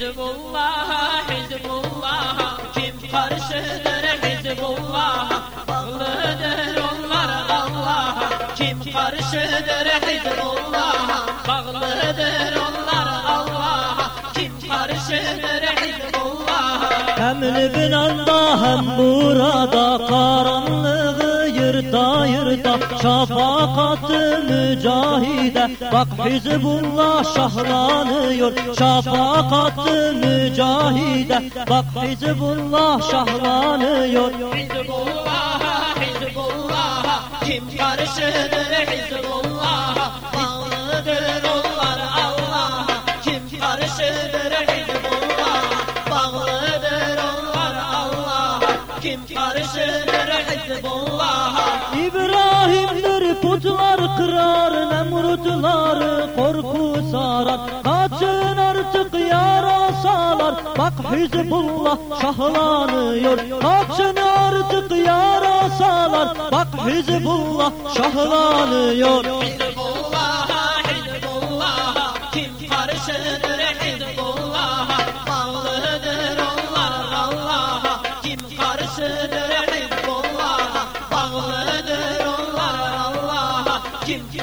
Hizbullah, Hizbullah, kim karşıdır Hizbullah, bağlıdır onlar Allah. Kim karşıdır Hizbullah, bağlıdır onlar Allah. Kim karşıdır Hizbullah, Hem Lübnan'da hem burada karanlığı yırta yırta Şafakatı mücahide Bak Hizbullah şahlanıyor Şafakatı mücahide Bak Hizbullah şahlanıyor. Hizbullah, Hizbullah, kim karşıdır Hizbullah, bağlıdır onlar Kim karşıdır Hizbullah, İbrahim'dir putlar kırar Nemrutlar korku sarar. Kaçın artık yarasalar Bak Hizbullah şahlanıyor. Kaçın artık yarasalar Bak Hizbullah şahlanıyor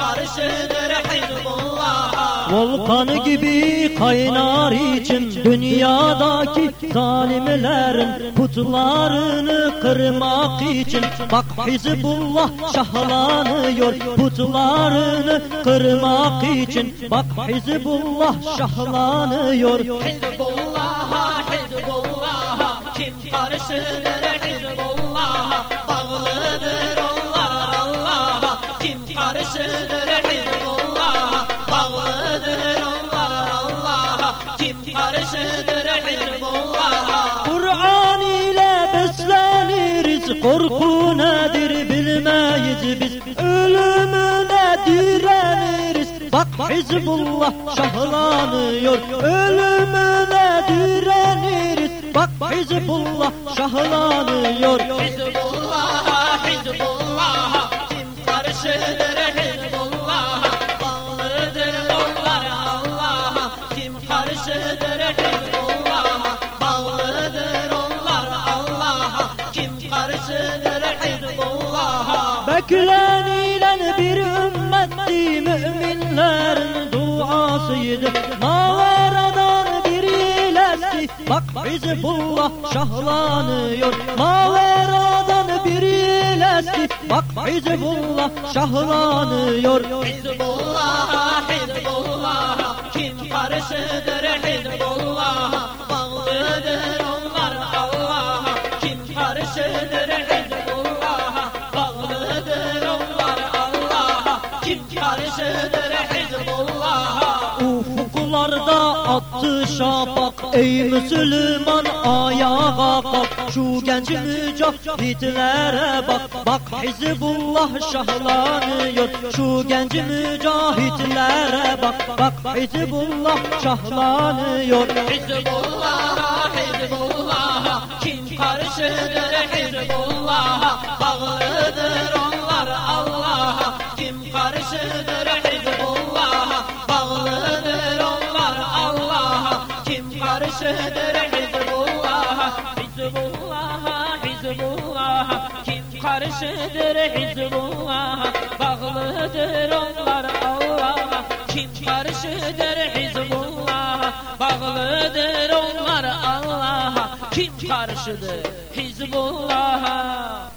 karşıdır Hizbullah, Volkan gibi kaynar için dünyadaki zalimlerin putlarını kırmak için. Bak Hizbullah şahlanıyor putlarını kırmak için. Bak Hizbullah şahlanıyor. Hizbullah, Hizbullah, kim karşıdır besleniriz Korku nedir bilmeyiz biz. Ölümüne direniriz. Bak Hizbullah şahlanıyor. Ölümüne direniriz. Bak Hizbullah şahlanıyor. Hizbullah, Hizbullah, kim karşıdır Hizbullah, bağlıdır onlar Allah. Kim karşıdır Hizbullah, Beklenilen bir ümmetti müminlerin duasıydı. Mağaradan bir ilesi Bak Hizbullah şahlanıyor. Mağaradan bir ilesi Bak Hizbullah şahlanıyor. Hizbullah, Hizbullah, kim karşıdır Hizbullah, bağlıdır onlar Allah. Kim karşıdır Hizbullah, attı şafak Ey Müslüman ayağa kalk. Şu genç mücahitlere bak. Bak Hizbullah şahlanıyor. Şu genç mücahitlere bak. Bak Hizbullah şahlanıyor. Hizbullah, Hizbullah, kim karşıdır Hizbullah, karşıdır Hizbullah, bağlıdır onlar Allah. Kim karşıdır Hizbullah, bağlıdır onlar Allah. Kim karşıdır Hizbullah,